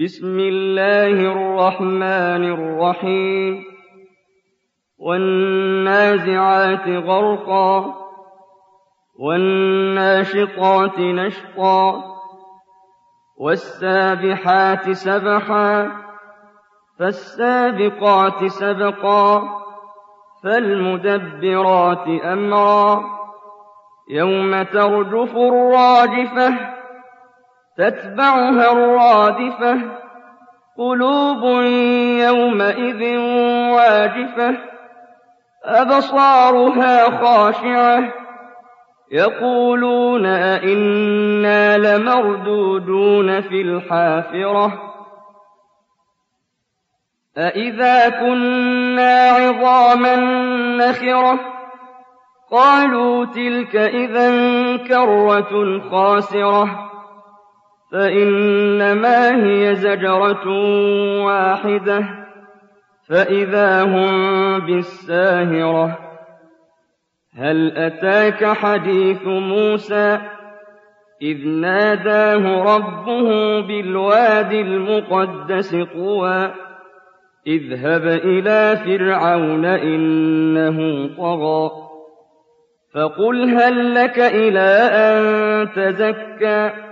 بسم الله الرحمن الرحيم. والنازعات غرقا والناشطات نشطا والسابحات سبحا فالسابقات سبقا فالمدبرات أمرا. يوم ترجف الراجفة تتبعها الرادفة قلوب يومئذ واجفة أبصارها خاشعة يقولون أئنا لمردودون في الحافرة. أئذا كنا عظاما نخرة قالوا تلك إذا كرة خاسرة. فإنما هي زجرة واحدة فإذا هم بالساهرة. هل أتاك حديث موسى؟ إذ ناداه ربه بالوادي المقدس طوى. اذهب إلى فرعون إنه طغى. فقل هل لك إلى أن تزكى؟